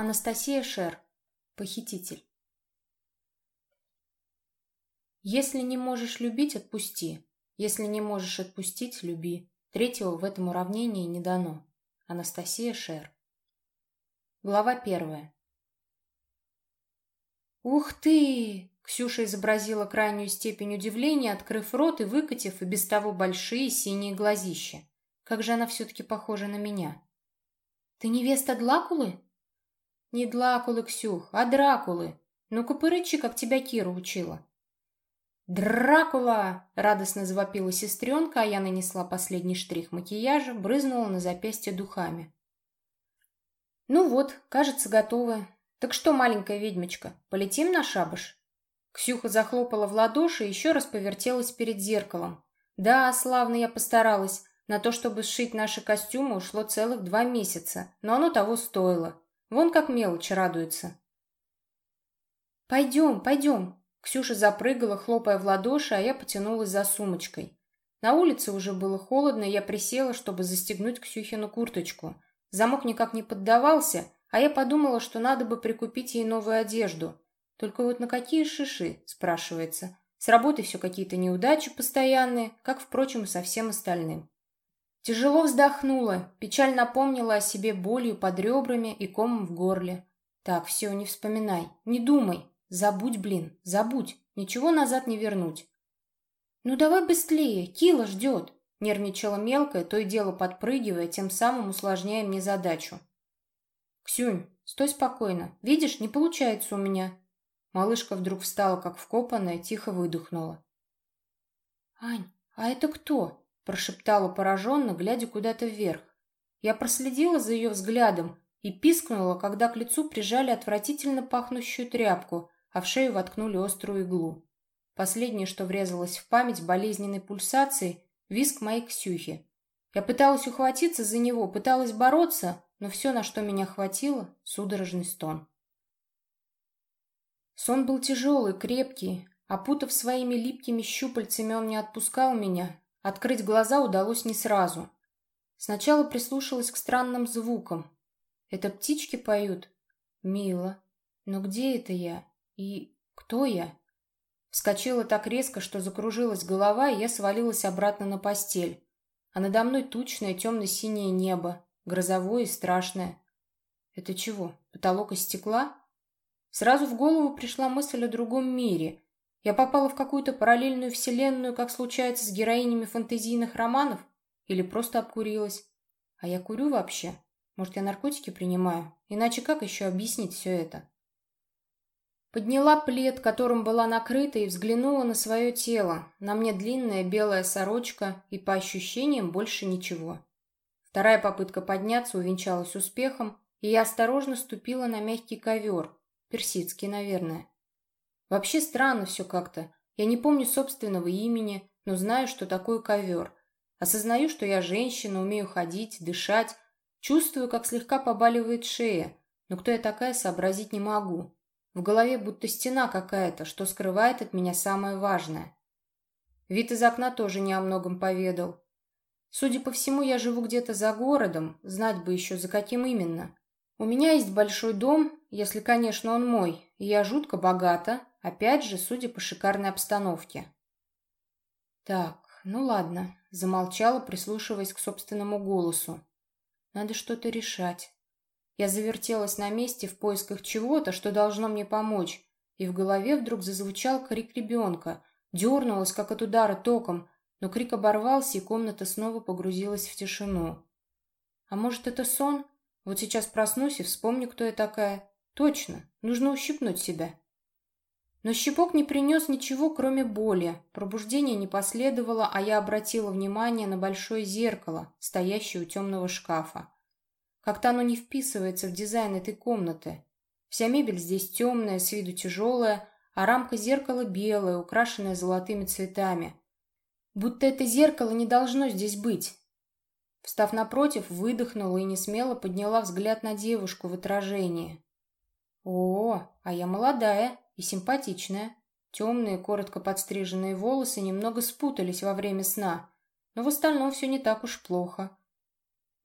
Анастасия Шер. Похититель. Если не можешь любить, отпусти. Если не можешь отпустить, люби. Третьего в этом уравнении не дано. Анастасия Шер. Глава первая. «Ух ты!» Ксюша изобразила крайнюю степень удивления, открыв рот и выкатив и без того большие синие глазища. Как же она все-таки похожа на меня. «Ты невеста Длакулы?» «Не Длакулы, Ксюх, а Дракулы. Ну-ка пырычи, как тебя Кира учила». «Дракула!» — радостно завопила сестренка, а я нанесла последний штрих макияжа, брызнула на запястье духами. «Ну вот, кажется, готовы. Так что, маленькая ведьмочка, полетим на шабаш?» Ксюха захлопала в ладоши и еще раз повертелась перед зеркалом. «Да, славно я постаралась. На то, чтобы сшить наши костюмы, ушло целых два месяца, но оно того стоило. Вон как мелочь радуется». «Пойдем, пойдем!» Ксюша запрыгала, хлопая в ладоши, а я потянулась за сумочкой. На улице уже было холодно, я присела, чтобы застегнуть Ксюхину курточку. Замок никак не поддавался, а я подумала, что надо бы прикупить ей новую одежду. Только вот на какие шиши, спрашивается. С работы все какие-то неудачи постоянные, как, впрочем, и со всем остальным. Тяжело вздохнула, печаль напомнила о себе болью под ребрами и комом в горле. Так, все, не вспоминай, не думай. Забудь, блин, забудь. Ничего назад не вернуть. Ну давай быстрее, Кила ждет. Нервничала мелкая, то и дело подпрыгивая, тем самым усложняя мне задачу. «Ксюнь, стой спокойно. Видишь, не получается у меня». Малышка вдруг встала, как вкопанная, тихо выдохнула. «Ань, а это кто?» – прошептала пораженно, глядя куда-то вверх. Я проследила за ее взглядом и пискнула, когда к лицу прижали отвратительно пахнущую тряпку, а в шею воткнули острую иглу. Последнее, что врезалось в память болезненной пульсацией, виск моей Ксюхи. Я пыталась ухватиться за него, пыталась бороться, но все, на что меня хватило, судорожный стон. Сон был тяжелый, крепкий. Опутав своими липкими щупальцами, он не отпускал меня. Открыть глаза удалось не сразу. Сначала прислушалась к странным звукам. Это птички поют? Мило. Но где это я? И кто я? Вскочила так резко, что закружилась голова, и я свалилась обратно на постель. А надо мной тучное темно-синее небо, грозовое и страшное. Это чего, потолок из стекла? Сразу в голову пришла мысль о другом мире. Я попала в какую-то параллельную вселенную, как случается с героинями фэнтезийных романов? Или просто обкурилась? А я курю вообще? Может, я наркотики принимаю? Иначе как еще объяснить все это? Подняла плед, которым была накрыта, и взглянула на свое тело. На мне длинная белая сорочка и, по ощущениям, больше ничего. Вторая попытка подняться увенчалась успехом, и я осторожно ступила на мягкий ковер, персидский, наверное. Вообще странно все как-то. Я не помню собственного имени, но знаю, что такое ковер. Осознаю, что я женщина, умею ходить, дышать. Чувствую, как слегка побаливает шея, но кто я такая, сообразить не могу. В голове будто стена какая-то, что скрывает от меня самое важное. Вид из окна тоже не о многом поведал. Судя по всему, я живу где-то за городом, знать бы еще за каким именно. У меня есть большой дом, если, конечно, он мой, и я жутко богата, опять же, судя по шикарной обстановке. Так, ну ладно, замолчала, прислушиваясь к собственному голосу. Надо что-то решать. Я завертелась на месте в поисках чего-то, что должно мне помочь, и в голове вдруг зазвучал крик ребенка. Дернулась, как от удара током, но крик оборвался, и комната снова погрузилась в тишину. А может, это сон? Вот сейчас проснусь и вспомню, кто я такая. Точно, нужно ущипнуть себя. Но щипок не принес ничего, кроме боли. Пробуждение не последовало, а я обратила внимание на большое зеркало, стоящее у темного шкафа. Как-то оно не вписывается в дизайн этой комнаты. Вся мебель здесь темная, с виду тяжелая, а рамка зеркала белая, украшенная золотыми цветами. Будто это зеркало не должно здесь быть. Встав напротив, выдохнула и несмело подняла взгляд на девушку в отражении. О, а я молодая и симпатичная. Темные, коротко подстриженные волосы немного спутались во время сна, но в остальном все не так уж плохо.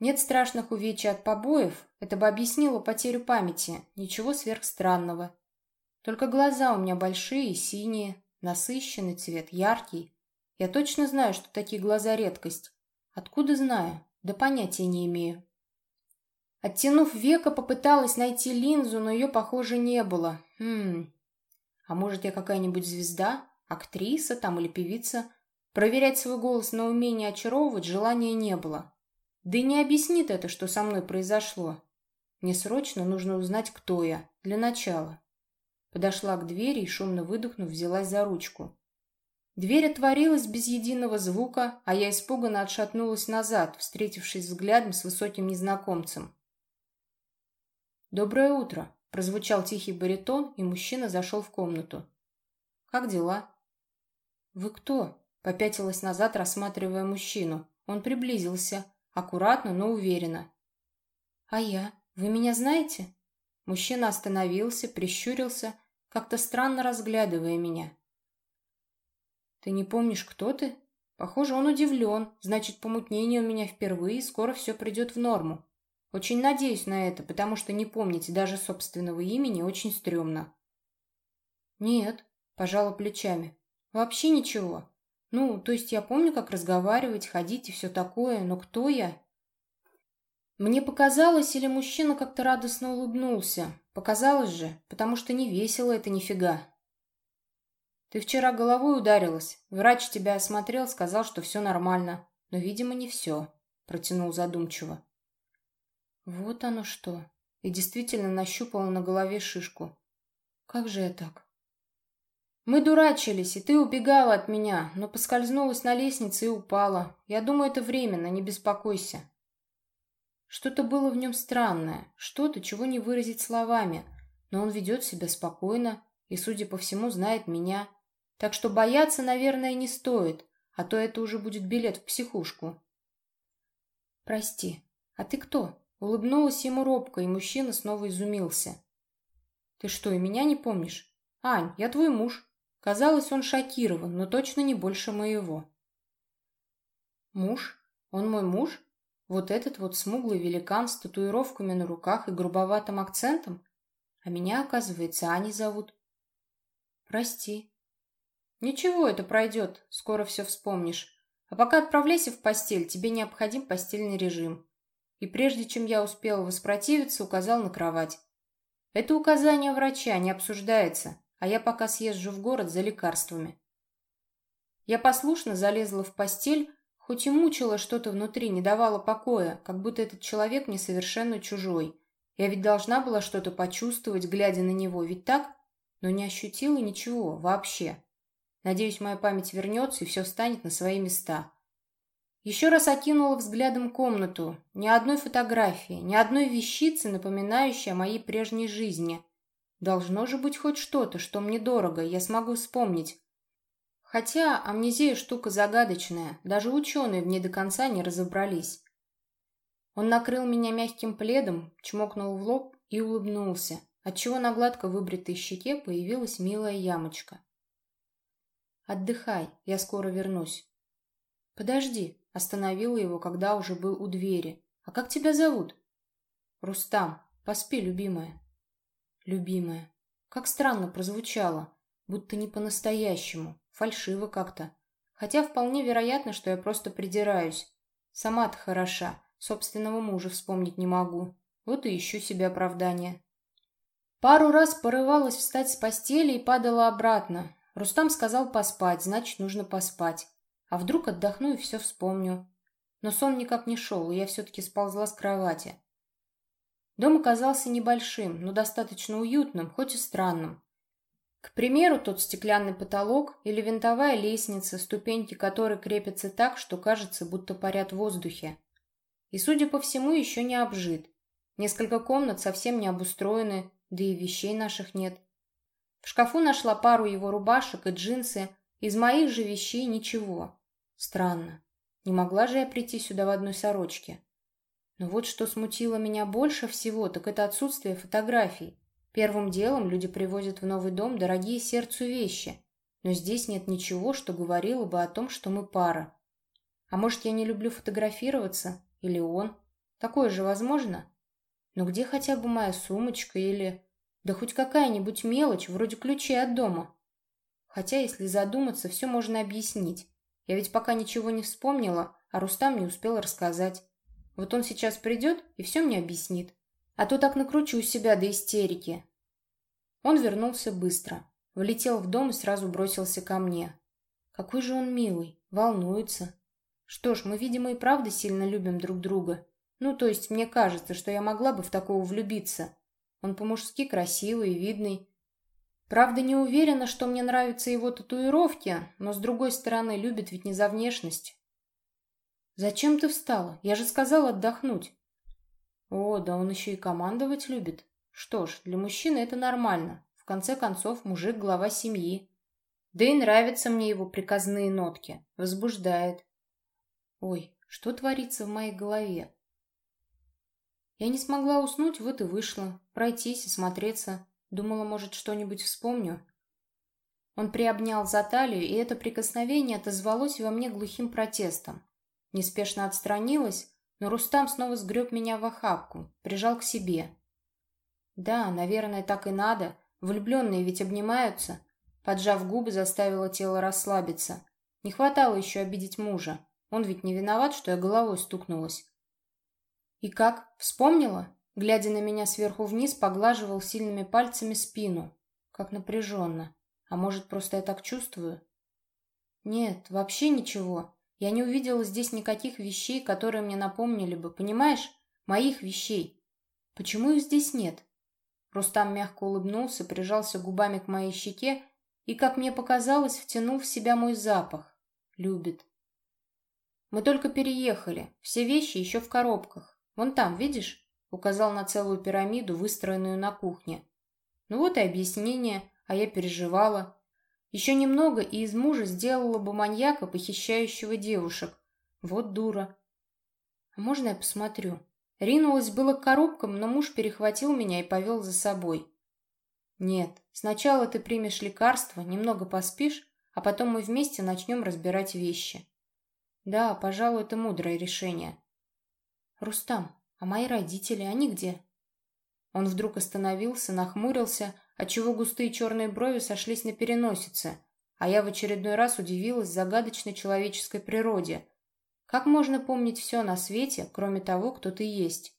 Нет страшных увечий от побоев, это бы объяснило потерю памяти, ничего сверхстранного. Только глаза у меня большие, синие, насыщенный цвет, яркий. Я точно знаю, что такие глаза редкость. Откуда знаю? Да понятия не имею. Оттянув века, попыталась найти линзу, но ее, похоже, не было. Хм. А может, я какая-нибудь звезда, актриса там или певица? Проверять свой голос на умение очаровывать желания не было. Да и не объяснит это, что со мной произошло. Мне срочно нужно узнать, кто я, для начала. Подошла к двери и, шумно выдохнув, взялась за ручку. Дверь отворилась без единого звука, а я испуганно отшатнулась назад, встретившись взглядом с высоким незнакомцем. «Доброе утро!» — прозвучал тихий баритон, и мужчина зашел в комнату. «Как дела?» «Вы кто?» — попятилась назад, рассматривая мужчину. Он приблизился, аккуратно, но уверенно. «А я? Вы меня знаете?» Мужчина остановился, прищурился, как-то странно разглядывая меня. «Ты не помнишь, кто ты?» Похоже, он удивлен, значит, помутнение у меня впервые, скоро все придет в норму. Очень надеюсь на это, потому что не помнить даже собственного имени очень стрёмно. Нет, пожала плечами. Вообще ничего. Ну, то есть я помню, как разговаривать, ходить и все такое, но кто я? Мне показалось, или мужчина как-то радостно улыбнулся. Показалось же, потому что не весело это нифига. Ты вчера головой ударилась. Врач тебя осмотрел, сказал, что все нормально. Но, видимо, не все. Протянул задумчиво. Вот оно что. И действительно нащупала на голове шишку. Как же я так? Мы дурачились, и ты убегала от меня, но поскользнулась на лестнице и упала. Я думаю, это временно, не беспокойся. Что-то было в нем странное, что-то, чего не выразить словами, но он ведет себя спокойно и, судя по всему, знает меня. Так что бояться, наверное, не стоит, а то это уже будет билет в психушку. Прости, а ты кто? Улыбнулась ему робко, и мужчина снова изумился. «Ты что, и меня не помнишь? Ань, я твой муж». Казалось, он шокирован, но точно не больше моего. «Муж? Он мой муж? Вот этот вот смуглый великан с татуировками на руках и грубоватым акцентом? А меня, оказывается, Ани зовут». «Прости». «Ничего, это пройдет, скоро все вспомнишь. А пока отправляйся в постель, тебе необходим постельный режим и прежде чем я успела воспротивиться, указал на кровать. Это указание врача, не обсуждается, а я пока съезжу в город за лекарствами. Я послушно залезла в постель, хоть и мучила что-то внутри, не давала покоя, как будто этот человек мне совершенно чужой. Я ведь должна была что-то почувствовать, глядя на него, ведь так? Но не ощутила ничего, вообще. Надеюсь, моя память вернется и все встанет на свои места. Еще раз окинула взглядом комнату. Ни одной фотографии, ни одной вещицы, напоминающей о моей прежней жизни. Должно же быть хоть что-то, что мне дорого, я смогу вспомнить. Хотя амнезия штука загадочная, даже ученые в ней до конца не разобрались. Он накрыл меня мягким пледом, чмокнул в лоб и улыбнулся, отчего на гладко выбритой щеке появилась милая ямочка. «Отдыхай, я скоро вернусь». «Подожди», Остановила его, когда уже был у двери. «А как тебя зовут?» «Рустам. Поспи, любимая». «Любимая». Как странно прозвучало. Будто не по-настоящему. Фальшиво как-то. Хотя вполне вероятно, что я просто придираюсь. Сама-то хороша. Собственного мужа вспомнить не могу. Вот и ищу себе оправдание. Пару раз порывалась встать с постели и падала обратно. Рустам сказал поспать, значит, нужно поспать. А вдруг отдохну и все вспомню. Но сон никак не шел, и я все-таки сползла с кровати. Дом оказался небольшим, но достаточно уютным, хоть и странным. К примеру, тот стеклянный потолок или винтовая лестница, ступеньки которой крепятся так, что кажется, будто парят в воздухе. И, судя по всему, еще не обжит. Несколько комнат совсем не обустроены, да и вещей наших нет. В шкафу нашла пару его рубашек и джинсы, из моих же вещей ничего. Странно. Не могла же я прийти сюда в одной сорочке. Но вот что смутило меня больше всего, так это отсутствие фотографий. Первым делом люди привозят в новый дом дорогие сердцу вещи. Но здесь нет ничего, что говорило бы о том, что мы пара. А может, я не люблю фотографироваться? Или он? Такое же возможно? Но где хотя бы моя сумочка или... Да хоть какая-нибудь мелочь, вроде ключей от дома. Хотя, если задуматься, все можно объяснить. Я ведь пока ничего не вспомнила, а Рустам не успел рассказать. Вот он сейчас придет и все мне объяснит. А то так накручу себя до истерики. Он вернулся быстро. Влетел в дом и сразу бросился ко мне. Какой же он милый, волнуется. Что ж, мы, видимо, и правда сильно любим друг друга. Ну, то есть, мне кажется, что я могла бы в такого влюбиться. Он по-мужски красивый и видный. Правда, не уверена, что мне нравятся его татуировки, но, с другой стороны, любит ведь не за внешность. «Зачем ты встала? Я же сказала отдохнуть». «О, да он еще и командовать любит. Что ж, для мужчины это нормально. В конце концов, мужик – глава семьи. Да и нравятся мне его приказные нотки. Возбуждает. Ой, что творится в моей голове? Я не смогла уснуть, вот и вышла. Пройтись и смотреться. Думала, может, что-нибудь вспомню. Он приобнял за талию, и это прикосновение отозвалось во мне глухим протестом. Неспешно отстранилась, но Рустам снова сгреб меня в охапку, прижал к себе. Да, наверное, так и надо. Влюбленные ведь обнимаются. Поджав губы, заставила тело расслабиться. Не хватало еще обидеть мужа. Он ведь не виноват, что я головой стукнулась. «И как? Вспомнила?» Глядя на меня сверху вниз, поглаживал сильными пальцами спину. Как напряженно. А может, просто я так чувствую? Нет, вообще ничего. Я не увидела здесь никаких вещей, которые мне напомнили бы, понимаешь? Моих вещей. Почему их здесь нет? Рустам мягко улыбнулся, прижался губами к моей щеке и, как мне показалось, втянул в себя мой запах. Любит. Мы только переехали. Все вещи еще в коробках. Вон там, видишь? Указал на целую пирамиду, выстроенную на кухне. Ну вот и объяснение, а я переживала. Еще немного, и из мужа сделала бы маньяка, похищающего девушек. Вот дура. А можно я посмотрю? Ринулась было к коробкам, но муж перехватил меня и повел за собой. «Нет, сначала ты примешь лекарство, немного поспишь, а потом мы вместе начнем разбирать вещи». «Да, пожалуй, это мудрое решение». «Рустам, а мои родители, они где?» Он вдруг остановился, нахмурился, отчего густые черные брови сошлись на переносице, а я в очередной раз удивилась загадочной человеческой природе, как можно помнить все на свете, кроме того, кто ты есть?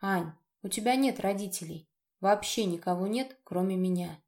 Ань, у тебя нет родителей. Вообще никого нет, кроме меня.